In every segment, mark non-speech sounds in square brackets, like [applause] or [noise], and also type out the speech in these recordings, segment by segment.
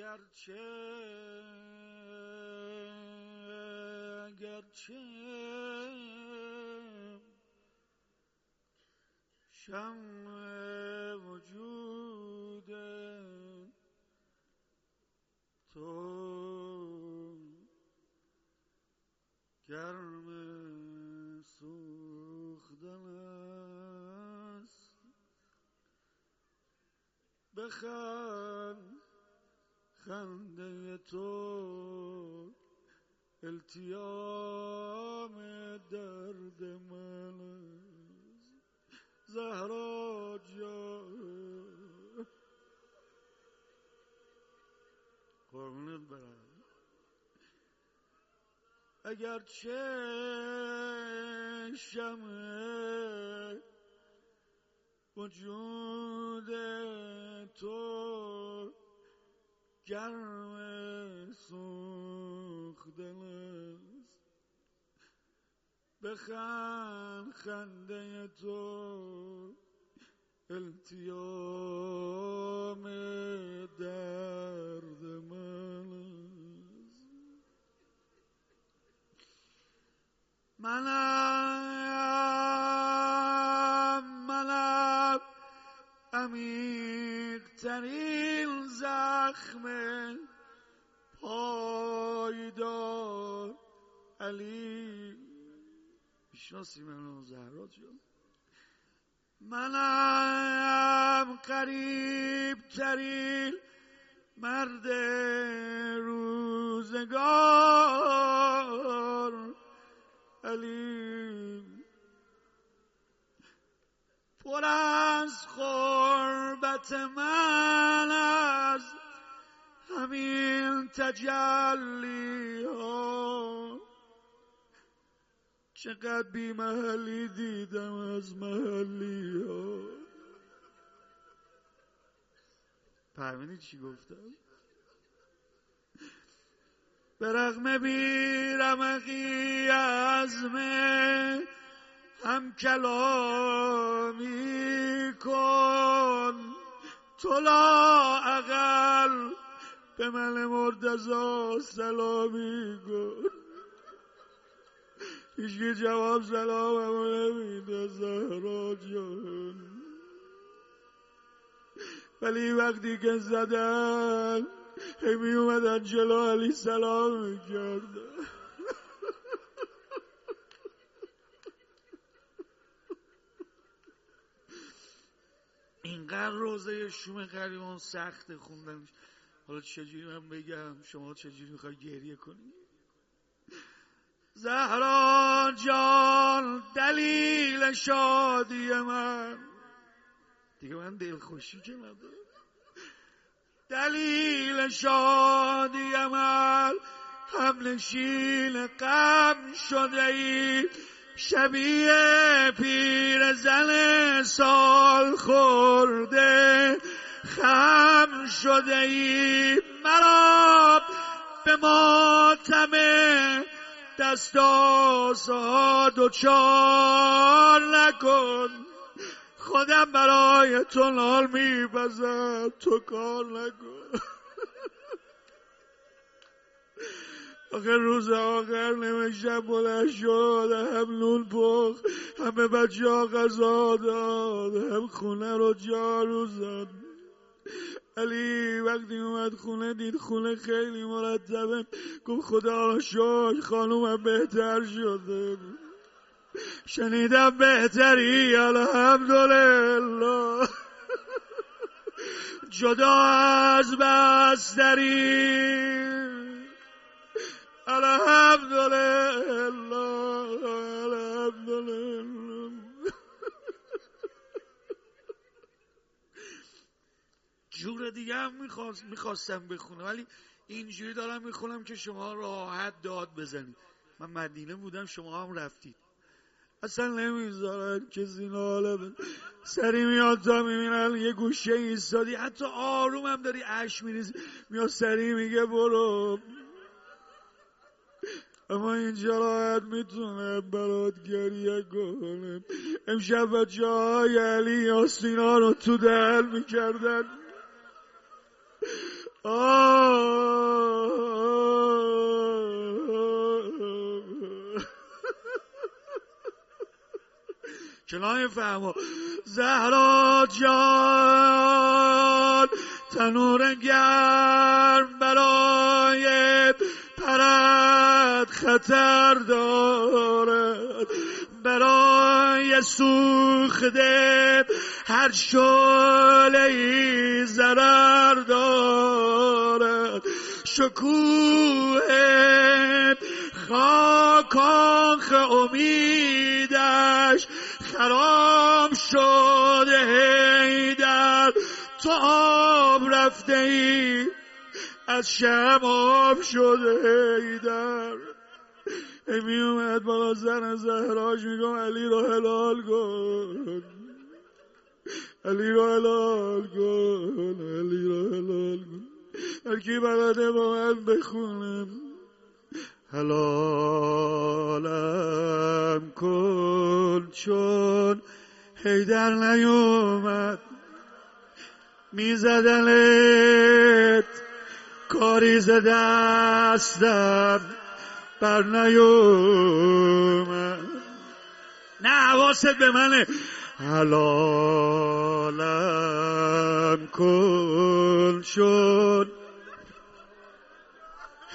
اگرچه اگرچه شم وجود تو گرم سوختن است. بخند خنده تو التیام درد من زهرا جان. قربونت برم. اگر چه شمه وجود تو گرم سوختن است. بخند خنده تو التیام درد من منم عمیق ترین زخم پایدار علی. می‌شناسی منو زهرا جان؟ منم قریب ترین مرد روزگار علی. پر از خربت من از همین تجلی ها. چقدر بی محلی دیدم از محلی ها. فهمیدی چی گفتم؟ به رغم بیرمقی عزم هم کلامی کن. تو لا اقل به من مرتضا سلامی کن هیچگی جواب سلام همو نمیده زهرا جان. ولی وقتی که زدن همی اومدن جلو علی سلام می‌کردن. اینقدر روزه شوم قریبان سخت خوندن حالا چجوری من بگم؟ شما چجوری می‌خوای گریه کنی؟ زهرا جان دلیل شادی من. دیگه من دلخوشی که ندارم. دلیل شادی من. هم نشین غم شده ای شبیه پیر زن سال خورده خم شده ای مرا به ماتم دستاسا دوچار نکن. خودم برای تو نال میبزم تو کار نکن. آخه روز آخر شب بلند شد هم نون پخ همه بچه ها غذا داد هم خونه رو جارو زد. علی وقتی اومد خونه دید خونه خیلی مرتبه. گفت خدا شکر خانومم بهتر شده. شنیدم بهتری الحمدلله. جدا از بستری. الحمدلله [laughs] الحمدلله جور دیگه هم می‌خواستم بخونم. ولی اینجوری دارم می‌خونم که شما راحت داد بزنید. من مدینه بودم شما هم رفتید. اصلا نمی‌ذارن کسی ناله بده سری میاد تا می‌بینن یه گوشه ایستادی. حتی آروم هم داری اش میریزی. میاد سری میگه برو. اما این راحت می‌تونه برات گریه کنه امشب و جای علی آسینا رو تو دل می‌کردن. چنان فهمو. زهرا جان تنور گرم برای پرست پرد خطر دارد برای سوخته هر شله ای ضرر دارد شکوه خاکانخ امیدش خرام شده در تو آب رفته ای از شم آب شده ای در. می اومد بالا زن زهراش میگم علی رو حلال کن. علی رو حلال کن علی رو حلال کن. هر کی بلده با من بخونم حلالم کن. چون حیدر نیومد میزدنت کاری ز دستم. بر نیومد. نه حواست به منه. حلالم کن شد.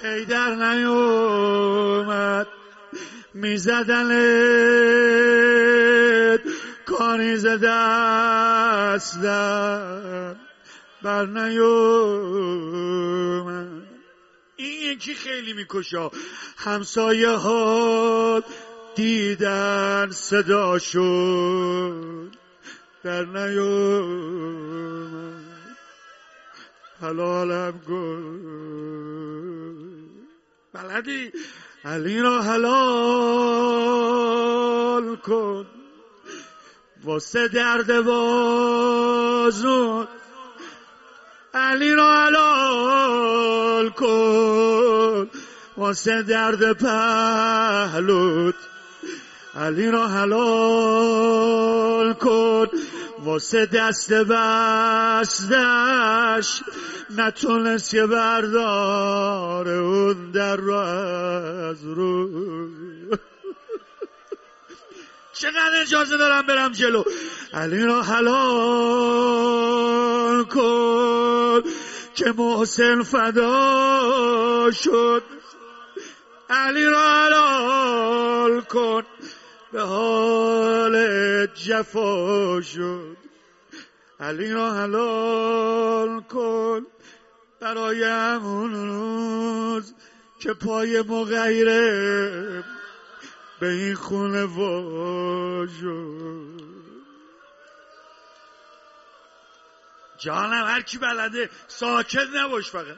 حیدر نیومد. میزدنت. کاری ز دستم. بر نیومد. این یکی خیلی می‌کشه؟ همسایه ها دیدن صدا شد. در نیومد حلالم گل بلدی؟ علی را حلال کن. واسه درد بازون علی را حلال کن. واسه درد پهلوت. علی را حلال کن. واسه دست بستش نتونست که بردار اون در رو از رو چقدر اجازه دارم برم جلو؟ علی را حلال کن که محسن فدا شد. علی را حلال کن. به حال جفا شد. علی را حلال کن. برای همون روز که پای مغیره به این خونه واجد جانم هر کی بلده ساکت نباش فقط.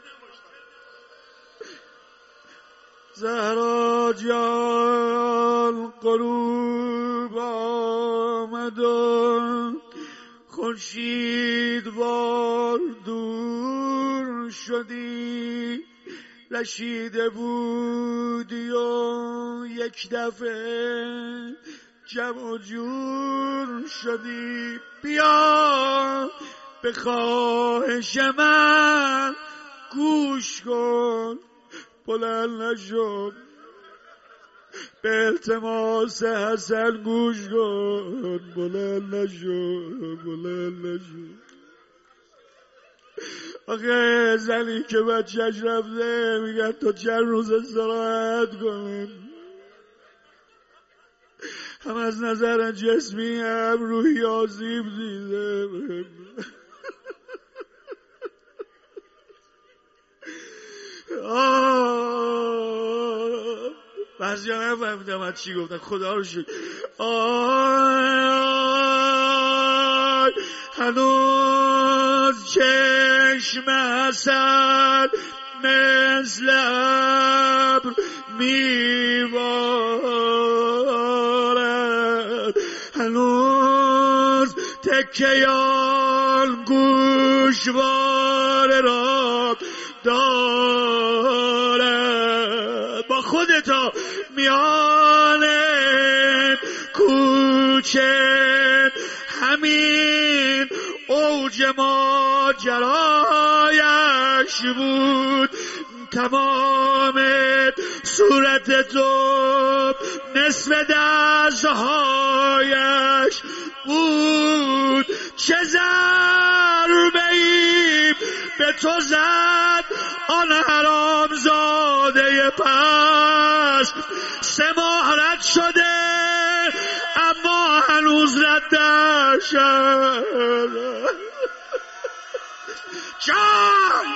زهرا جان قروب آمد و خورشید بار دور شدی. لشیده بودی و یک دفعه جمع جور شدی. بیا به خواهش من گوش کن. بلند نشد به التماس حسن گوش کن. بلند نشد بلند نشد آخه زنی که بچهش رفته میگن تو چند روز استراحت کنیم هم از نظر جسمی هم روحی آزیب دیده بعضی ها نفهمیدم از چی گفتن خدا رو شد هنوز چشم حسد مثل ابر میبارد. هنوز تکیان گوشوار را دارد با خودتا میان کوچه ماجرایش بود. تمام صورت تو نصف دستهایش بود. چه ضربه به تو زد آن حرام زاده پس. سه ماه رد شده اما هنوز رد شد جان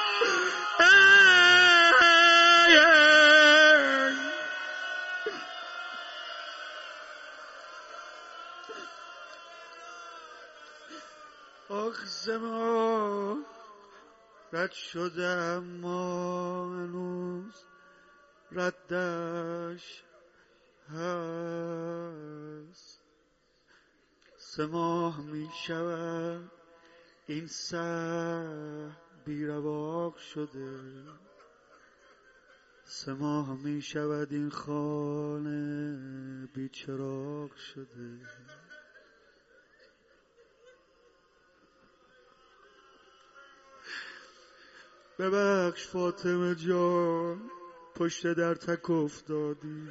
آخ زمان. رد شده اما هنوز ردش هست. سه ماه می شود این سه بیرواق شده. سه ماه می شود این خانه بیچراغ شده. ببخش فاطمه جان پشت در تک افتادی.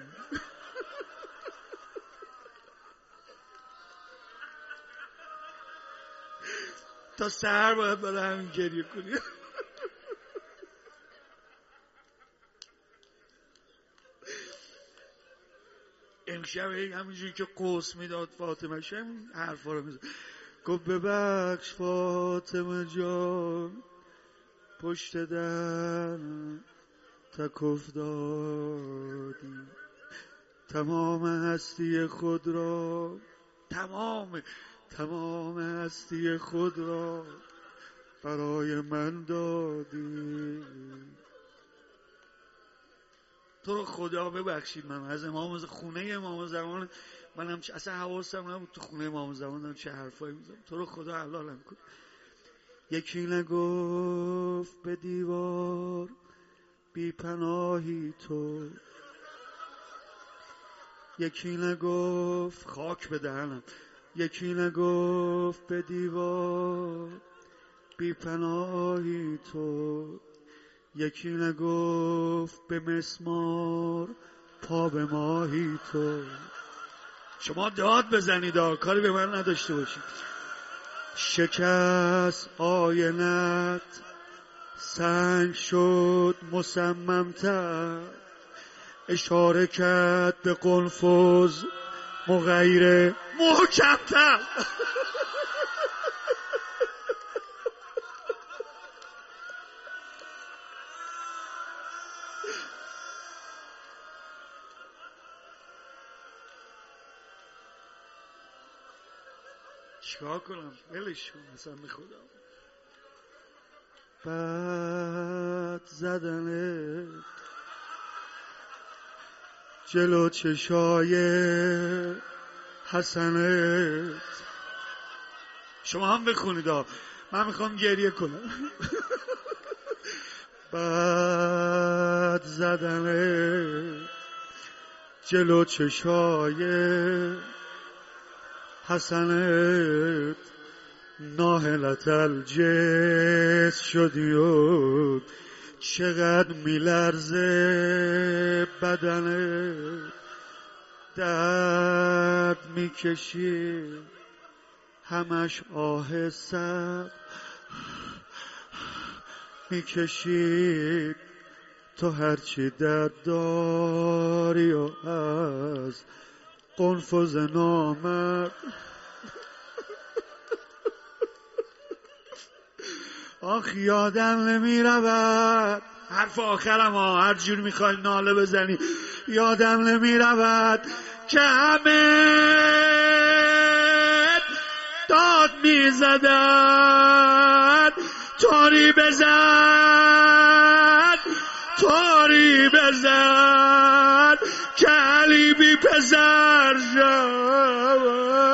تا سهر باید برای همین گریه کنی. امشب همینجوری که قوس می‌داد فاطمه شم حرفا رو می‌زد. گفت ببخش فاطمه جان پشت در تک افتادی تمام هستی خود را تمام. تمام هستی خود را برای من دادی. تو رو خدا ببخشید من از امام خونه امام زمان من هم اصلا حواسم نبود تو خونه امام زمان دارم چه حرفایی می‌زنم. تو رو خدا حلالم کن یکی نگفت به دیوار بی پناهی تو. یکی نگفت خاک به دهنم. یکی نگفت به دیوار بی پناهی تو. یکی نگفت به مسمار پا به ماهی تو. شما داد بزنید کاری به من نداشته باشید. شکست آینت سنگ شد مصممتر. اشاره کرد به قنفوز مغیر محکمتر. چیکار کنم؟ ولش کن اصلا به خدا. بعد زدنه جلو چشای حسنت شما هم بخونید من می‌خوام گریه کنم. [laughs] بعد زدن جلو چشای حسنت. ناهلت الجس شدی و چقدر میلرزه بدنه درد می‌کشی. همش آه سر می‌کشی. تو هرچی درد داری و از قنفذ نامرد آخ یادم نمی رود حرف آخرم ها هر جور می‌خوای ناله بزنی. یادم نمی رود که همه داد می زدن تاری بزن تاری بزن که علی بی پسر شد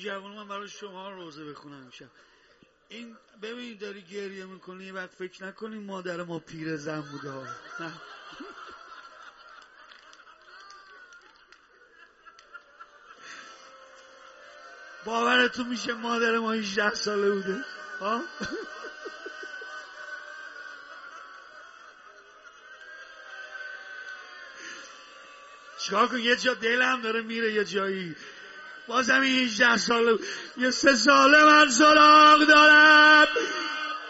جوان من برای شما روزه بخونم میشم این ببین داری گریه می‌کنی وقت فکر نکنی مادر ما پیر زن بوده نه [laughs] باورتون میشه مادر ما 18 ساله بوده؟ ها؟ [laughs] چیکار کن یه جا دلم داره میره یه جایی. بازم این 18 ساله یه سه ساله من سراغ دارم.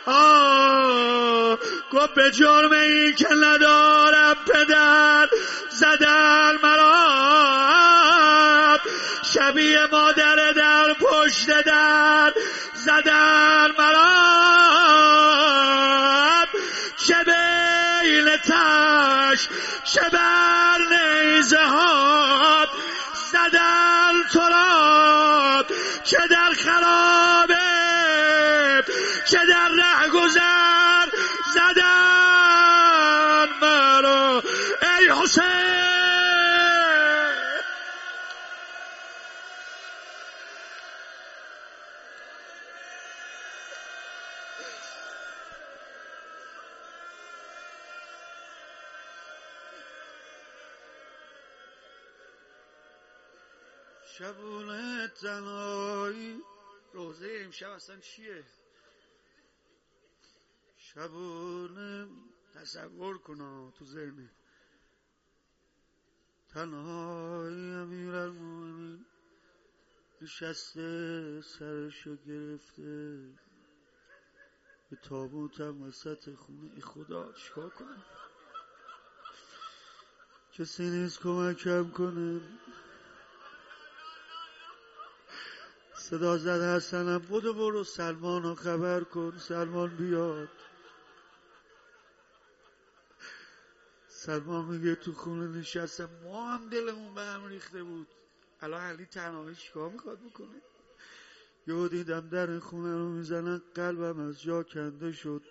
آه گفت به جرم این که ندارم پدر زدن مرا شبیه مادر در پشت در زدن مرا چه بیل تش چه بر نیزه ها زدن تو را در خرابه چه در ره گذر زدن مرا ای حسین شبونه تنهایی امشب اصلا چیه؟ شبونه تصور کنا تو ذهنه تنهایی امیر المومنین نشسته سرشو گرفته. به تابوتم وسط خونه. خدا چیکار کنم؟ کسی نیست کمکم کنه؟ صدا زد حسنم. بودو برو. سلمان رو خبر کن. سلمان بیاد. سلمان میگه تو خونه نشستم. ما هم دلمون به هم ریخته بود. الان علی تنهایی چیکار می‌خواد بکنه. یهو دیدم در خونه رو می‌زنن. قلبم از جا کنده شد.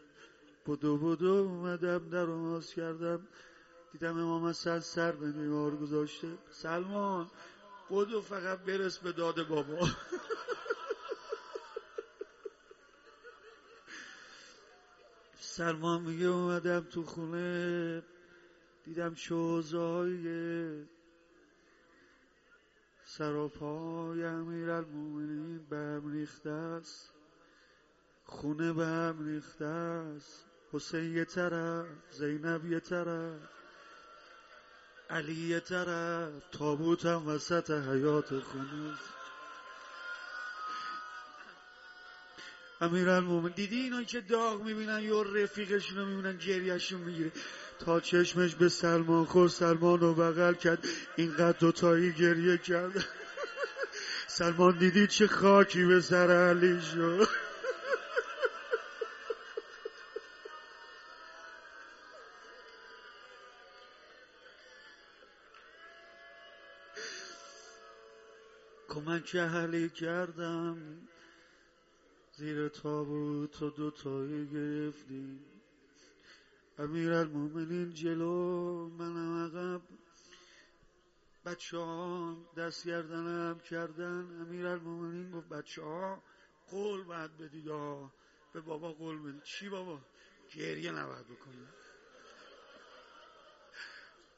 بدو بدو. اومدم در رو ماز کردم. دیدم امام حسن سر به دیوار گذاشته. سلمان بدو فقط برس به داد بابا. [laughs] سلمان میگه اومدم تو خونه. دیدم شوزای سراپای امیر المومنین به هم ریخته است. خونه به هم ریخته است. حسین یه طرف زینب یه طرف علی یه طرف تابوتم وسط حیات خونه المومن دیدی اینا که داغ می‌بینن؟ یا رفیقشون رو می‌بینن گریهشون می‌گیره. تا چشمش به سلمان خور سلمان رو بغل کرد. اینقدر دوتایی گریه کرد. [laughs] سلمان دیدی چه خاکی به سر علی شد. [laughs] کمک علی کردم. زیر تابوت و دوتایی گرفتیم امیر المومنین جلو منم عقب. بچه ها دست گردنم کردن. امیر المومنین گفت بچه ها قول باید بدید به بابا قول بدید چی بابا؟ گریه نباید بکنید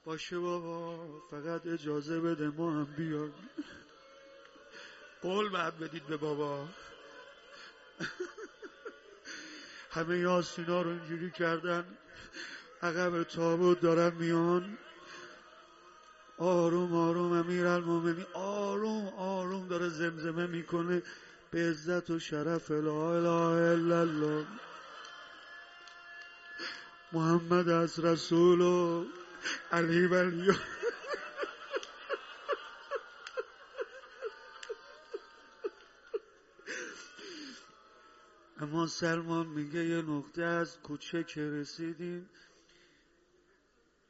باشه بابا فقط اجازه بده ما هم بیان قول باید بدید به بابا. [laughs] همه یاسینا رو اینجوری کردن. عقب تابوت دارن میان. آروم آروم امیر المومنی آروم آروم داره زمزمه می‌کنه به عزت و شرف لا اله الا الله. محمد از رسول و علی ولی اما سلمان میگه یه نقطه از کوچه که رسیدیم.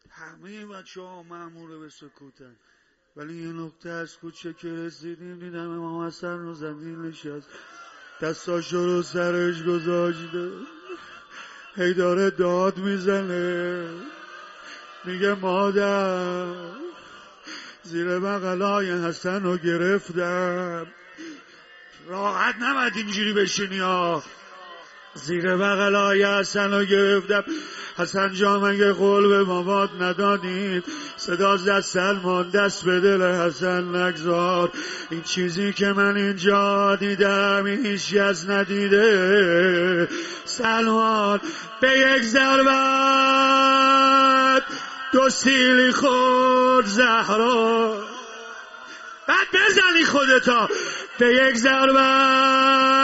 همه بچه ها معموله به سکوتن. ولی یه نقطه از کوچه که رسیدیم دیدم امام حسن رو زمین نشست. دستاشو رو سرش گذاشته هی داره داد می‌زنه. میگه مادر زیر بغلای حسن رو گرفتم. راحت نمد اینجوری بشینی ها. زیر بغل های حسن رو گرفتم. حسن جا مگه قول به مامات ندادید صدا زد سلمان دست به دل حسن نگذار. این چیزی که من اینجا دیدم هیچ از ندیده. سلمان به یک ضربت دو سیلی خود زهرا. بعد بزنی خودتا به یک ضربت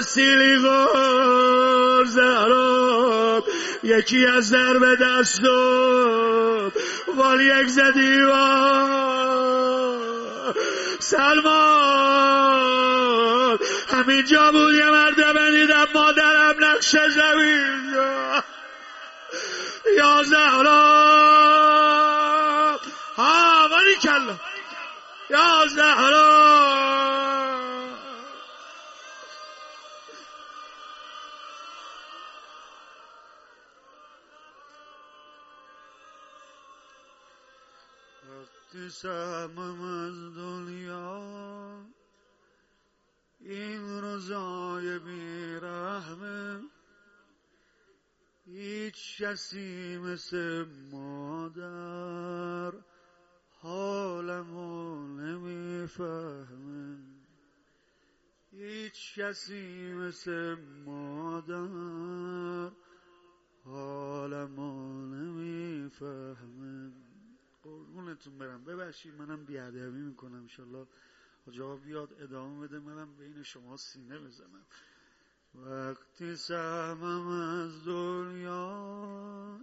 سیلی غور زهراب یکی از ضرب دستم وال یک زدی سلمان. همینجا بود یه مرده بنیدم مادرم نقش زمین. یا زهرا. ها ولی کلا. یا زهرا. از دنیا این روزای بیرحمه هیچ کسی مثل مادر حالمو نمی‌فهمه. هیچ کسی مثل مادر حالمو نمی‌فهمه. قربونتون برم. ببخشید منم بیادبی می‌کنم. انشالله جواب بیاد ادامه بده. منم بین شما سینه بزنم. وقتی سهمم از دنیا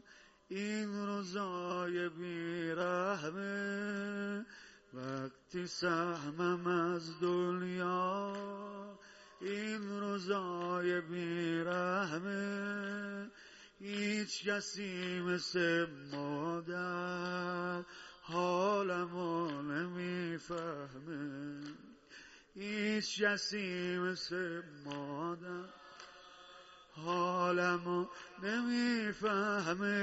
این روزای بیرحمه وقتی سهمم از دنیا این روزای بیرحمه هیچ کسی مثل مادر حالمو نمی‌فهمه. هیچ کسی مثل مادر حالمو نمی‌فهمه.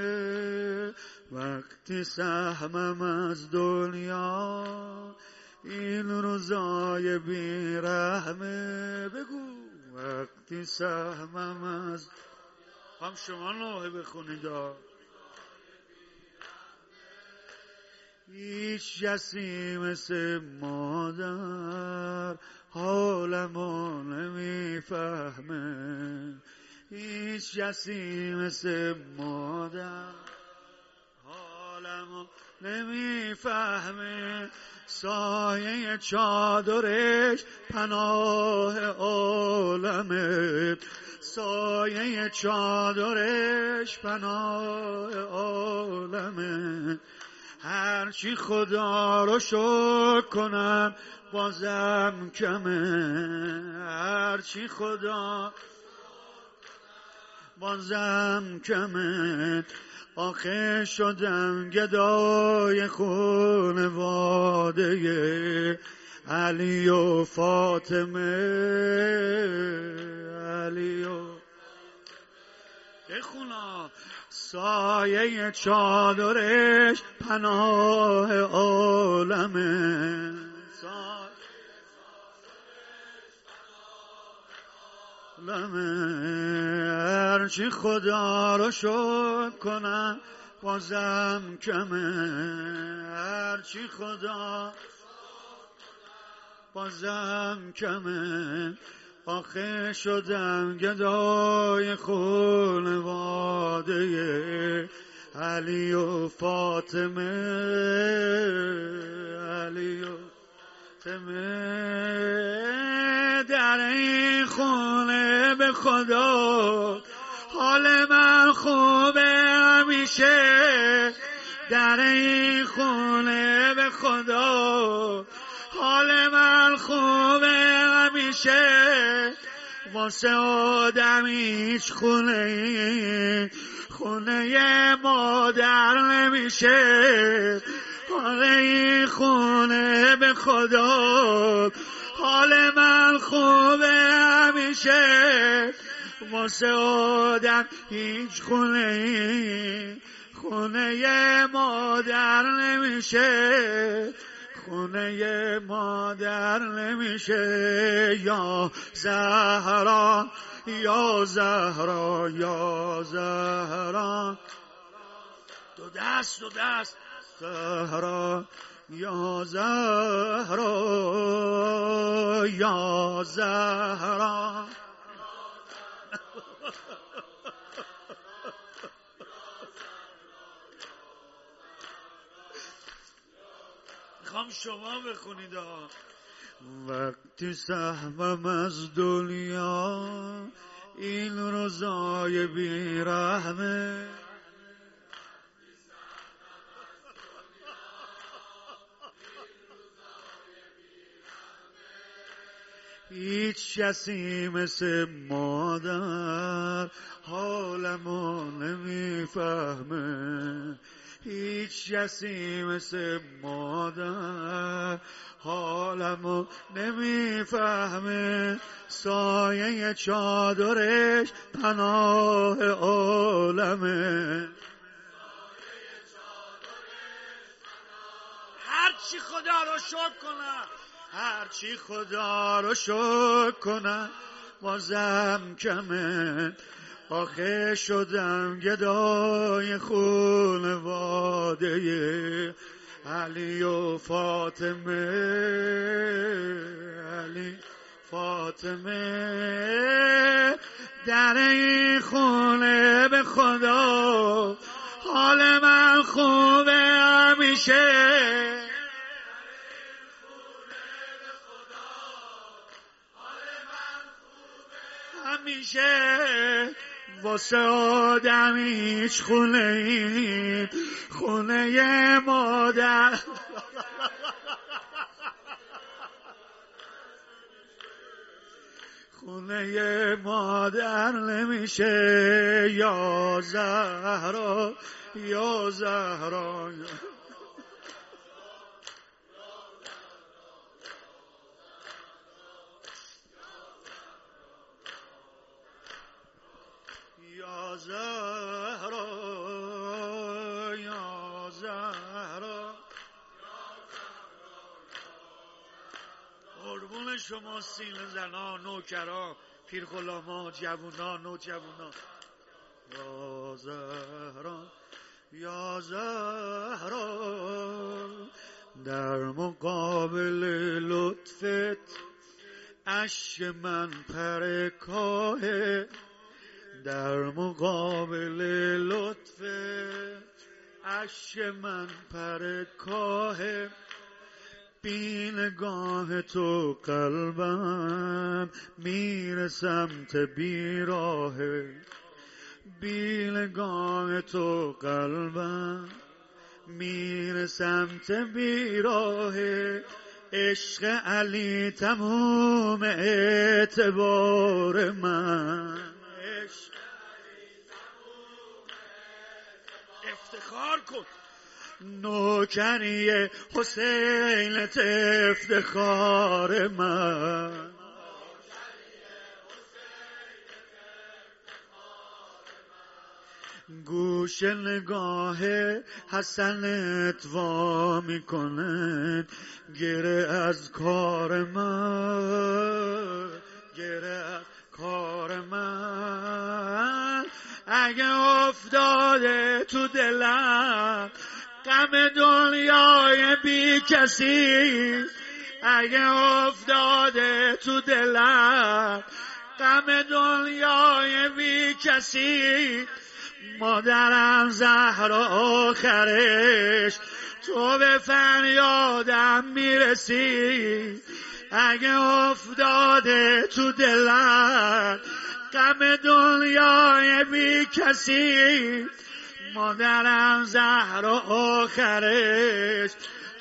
وقتی سهمم از دنیا این روزای بیرحمه. بگو وقتی سهمم از هم شما نوحه بخونید هیچ کسی مثل مادر حالمو نمی‌فهمه. هیچ کسی مثل مادر حالمو نمی‌فهمه. سایه چادرش پناه عالمه. سایه چادرش پناه عالمه. هرچی خدا رو شکر کنم بازم کمه. هرچی خدا بازم کمه. آخه شدم گدای خونواده علی و فاطمه. علی و بخونا سایه چادرش پناه عالمه. هرچی خدا رو شکر کنم بازم کمه. هرچی خدا بازم کمه. آخه شدم گدای خونواده علی و فاطمه علی و فاطمه. در این خونه به خدا حال من خوبه همیشه. در این خونه به خدا حال من خوبه همیشه واسه آدم هیچ خونه خونه مادر نمیشه. حال این خونه به خدا حال من خوبه همیشه. واسه آدم هیچ خونه خونه مادر نمیشه. خونه مادر نمیشه یا زهرا یا زهرا یا زهرا. دو دست دو دست. زهرا یا زهرا یا زهرا. می‌خوام شما بخونید وقتی سهمم از دنیا این روزای بیرحمه. هیچ کسی مثل مادر حالمو نمی‌فهمه. هیچ کسی مثل مادر حالمو نمی‌فهمه. سایه چادرش پناه عالمه. هرچی خدا رو شکر کنم. هرچی خدا رو شکر کنم بازم کمه. آخه شدم گدای خونواده علی و فاطمه علی فاطمه. در این خونه به خدا حال من خوبه همیشه. همیشه. واسه آدم هیچ خونه خونه مادر. خونه مادر نمیشه یا زهرا یا زهرا یا زهرا یا زهرا قربون شما سین زنان نوکرا پیر غلاما جوونا نو جوونا یا زهرا یا زهرا در مقابل لطفت اش من پر کاهه در مقابل لطف اش من پر کاه بینگاه تو قلبم میره سمت بیراه بینگاه تو قلبم میره سمت بیراه عشق علی تموم اعتبار من. نوکری حسین افتخار من. گوش نگاه حسنت وا می‌کنه گره از کار من گره از کار من. اگه افتاده تو دلم غم دنیای بی کسی. اگه افتاده تو دلم غم دنیای بی کسی. مادرم زهر آخرش تو به فریادم می‌رسی. اگه افتاده تو دلم غم دنیای بی کسی. مادرم زهر آخرش.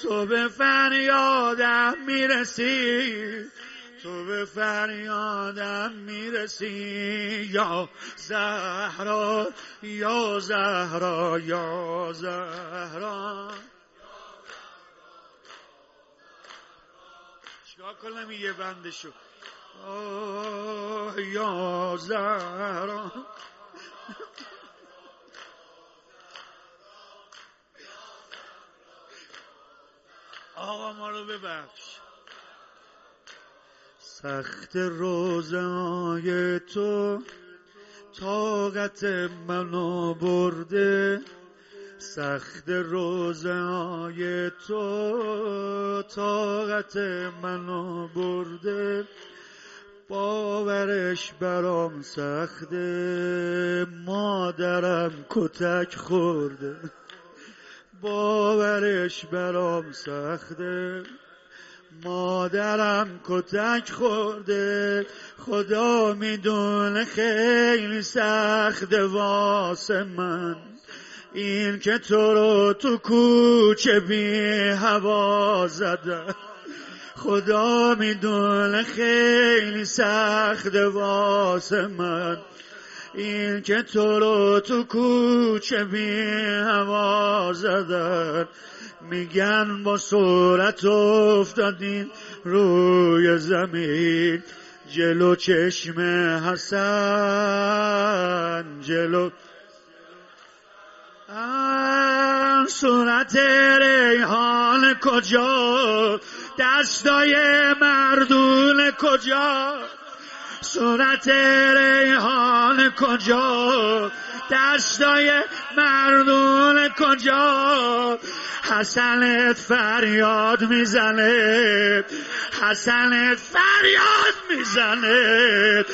تو به فریادم می‌رسی. تو به فریادم می‌رسی. یا زهرا یا زهرا یا زهرا. چیکار کنم یه بندشو؟ یا زهرا. آقا ما رو ببخش. سخت روزای تو طاقت منو برده. سخت روزای تو طاقت منو برده. باورش برام سخته. مادرم کتک خورده. باورش برام سخته. مادرم کتک خورده. خدا می‌دونه خیلی سخت واسه من. این که تو رو تو کوچه بی هوا زده. خدا می‌دونه خیلی سخت واسه من. این که تو رو تو کوچه بی هوا زدن. میگن با صورت افتادین روی زمین. جلو چشم حسن جلو. صورت ریحان کجا؟ دستای مردون کجا؟ صورت ریحان کجا؟ دستای مردون کجا؟ حسنت فریاد می‌زنه حسنت فریاد می‌زنه.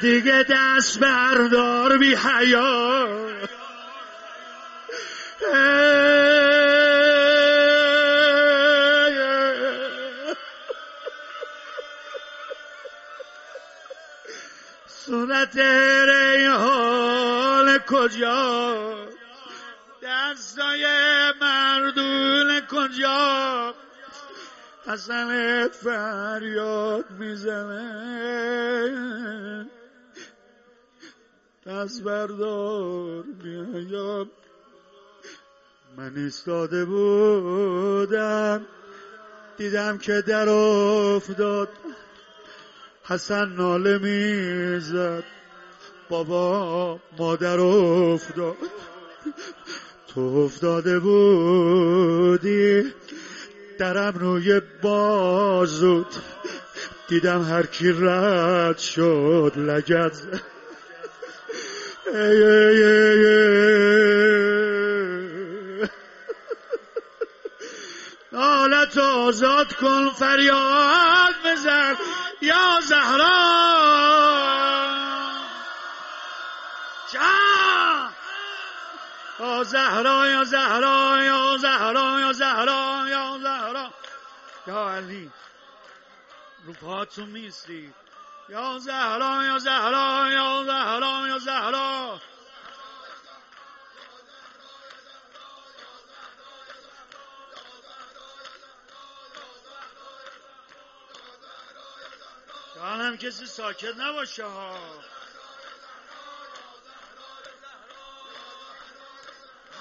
دیگه دست بردار بی حیا. صورت ریحان کجا؟ دستای مردون کجا؟ حسنت فریاد می‌زنه. دست بردار بیایم. من ایستاده بودم. دیدم که در افتاد. حسن ناله می‌زد. بابا مادر افتاد. تو افتاده بودی. درم روی بازود دیدم هر کی رد شد لگد. ای ای ای نالت آزاد کن فریاد بزن. یا زهرا! جان یا زهرا یا زهرا یا زهرا یا زهرا یا زهرا! یا علی رو پاتون میستی یا زهرا یا زهرا یا زهرا یا زهرا! جانم کسی ساکت نباشه ها.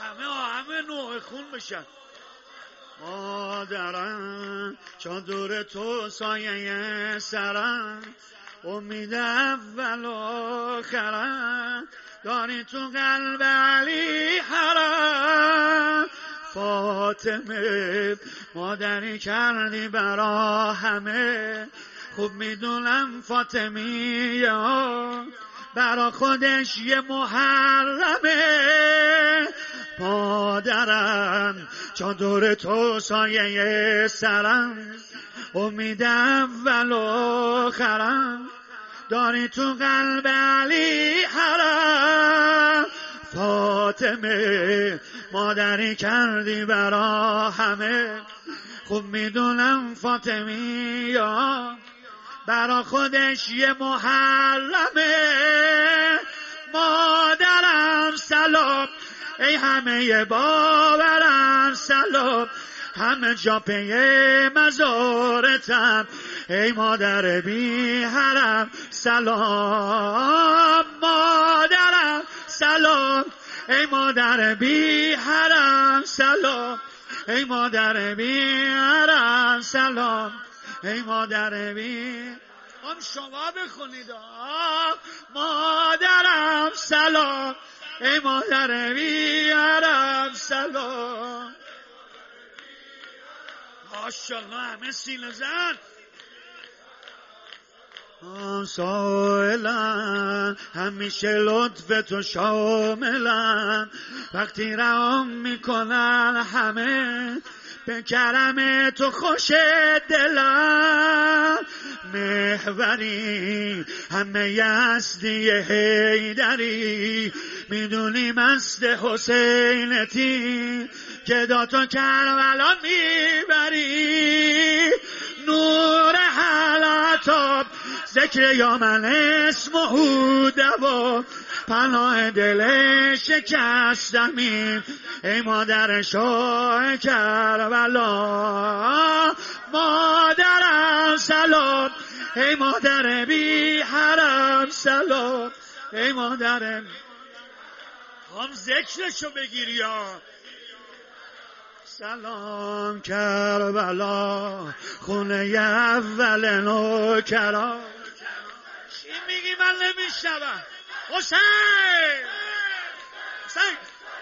همه همه نوع خون بشن مادرم چون دور تو سایه سرم امید اول آخرم داری تو قلب علی حرم. فاطمه مادری کردی برا همه. خوب می‌دونم فاطمیه برا خودش یه محرمه. مادرم چادر تو سایه سرم. امیدم ولو آخرم داری تو قلب علی حرم. فاطمه مادری کردی برا همه. خوب می‌دونم فاطمی برا خودش یه محرمه مادرم سلام. ای همه باورم سلام. همه جا پی مزارتم. ای مادر بی حرم سلام. مادرم سلام. ای مادر بی حرم سلام. ای مادر بی حرم سلام. ای مادر بی آن شما بخونید. مادرم سلام. ای مادر بیارم سلام. ماشالله همه سینه زن. سائلن همیشه لطف تو شاملن وقتی رام می‌کنن همه به کرم تو خوش دلن محوری همه یزدی هیدری می‌دونی مست حسینتی که داتو کربلا می‌بری. نور حلاتاب ذکر یا من اسم و دوا. پناه دل شکستمی ای مادر شاه کربلا مادرم سلام ای مادر بی حرم سلام ای مادرم هم ذکرشو بگیر یا. سلام کربلا خونه اول نوکرا. چی میگی من نمیشنوم؟ حسین! حسین!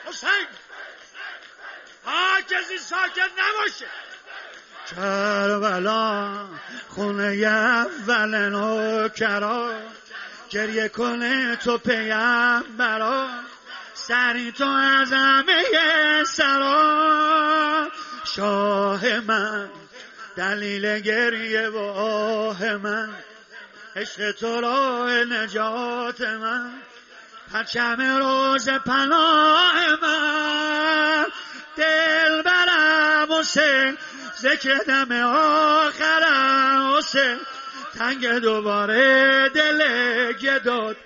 حسین! ها کسی ساکت نباشه! کربلا خونه اول نوکرا گریه کنه تو پیمبرا سری تو از همه سرا شاه من دلیل گریه و آه من عشق تو راه نجات من. پرچم روز پناه من. دل برم حسین ذکر دم آخرم حسین. تنگ دوباره دل گداد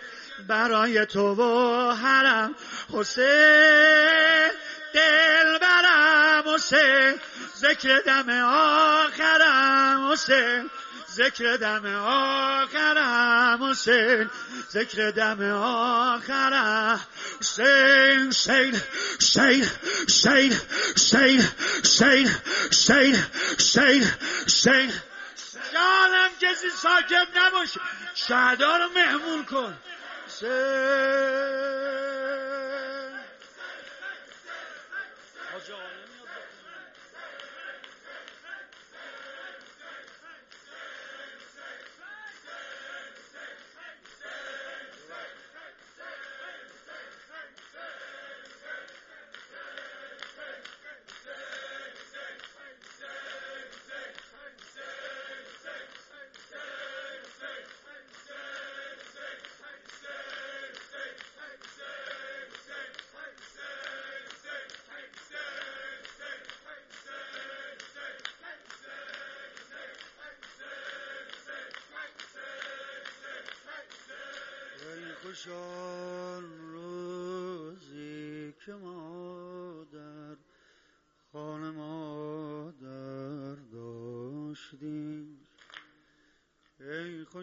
برای تو و حرم حسین. دل برم حسین ذکر دم آخرم حسین. ذکر دم آخرم حسین ذکر دم آخرم حسین حسین حسین حسین حسین حسین حسین حسین حسین جانم کسی ساکت نباشه شهدا رو مهمون کن. خوشان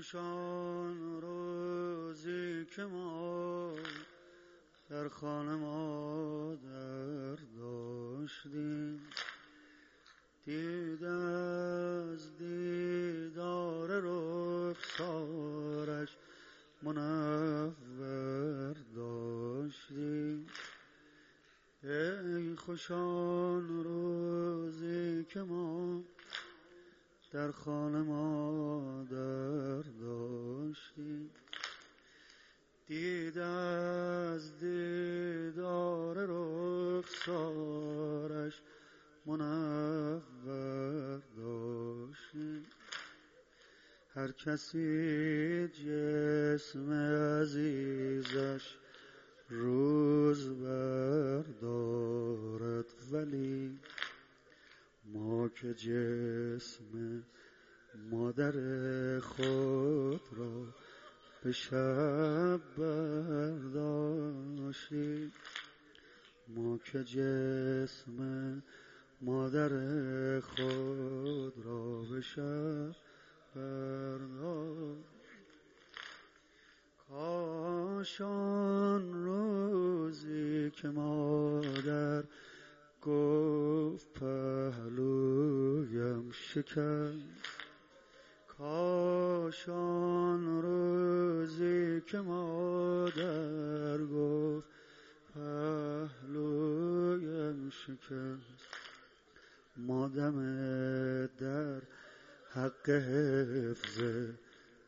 خوشان روزی که ما در خانه مادر داشتیم. دید از دیدار رخسارش منور داشتیم. ای خوشان روزی که ما در خانه مادر داشتیم. دید از دیدار رخسارش منور داشتیم. هر کسی جسم عزیزش روز بردارد ولی ما که جسم مادر خود را به شب برداشتیم ما که جسم مادر خود را به شب کاشان روزی که مادر گفت پهلویم شکن. کاشان روزی که مادر گفت پهلویم شکست مادم در حق حفظ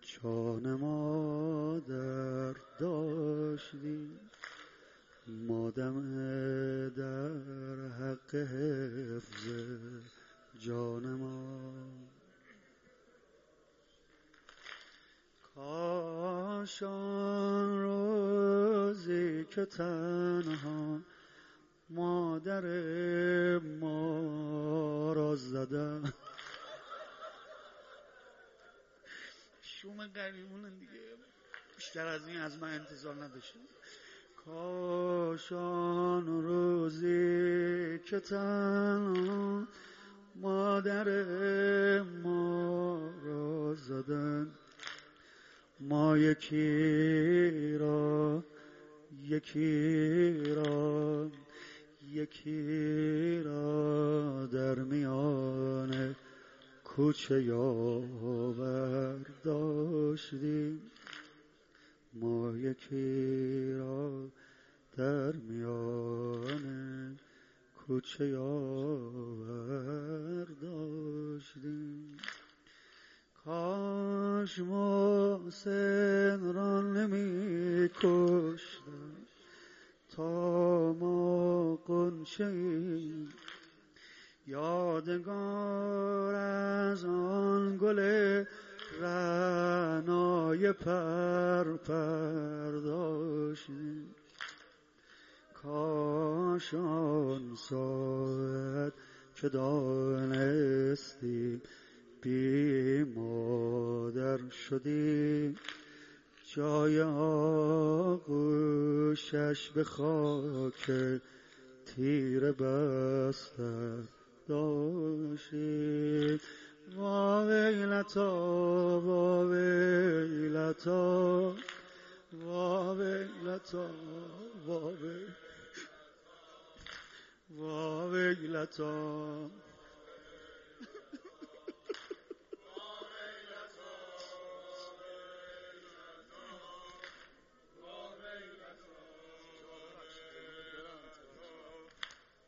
جان مادر داشتی مادم در حق حفظ جان ما کاشان روزی که تنها مادر ما را زدن شوم قریبونن دیگه. بیشتر از این از من انتظار نداشتم کاشان روزی که تنها مادر ما را زدن. ما یکی را یکی را یکی را در میان کوچه یاور داشتیم. ما یکی را در میان کوچه یاور داشتیم کاش محسن را نمی کشتم تا ما قنچه یادگار از آن گل رنای پر آن ساعت که دانستی بی مادر شدی جای آغوشش به خاک تیر بستر داشتی وا ویلتا وا ویلتا وا ویلتا وا ویلتا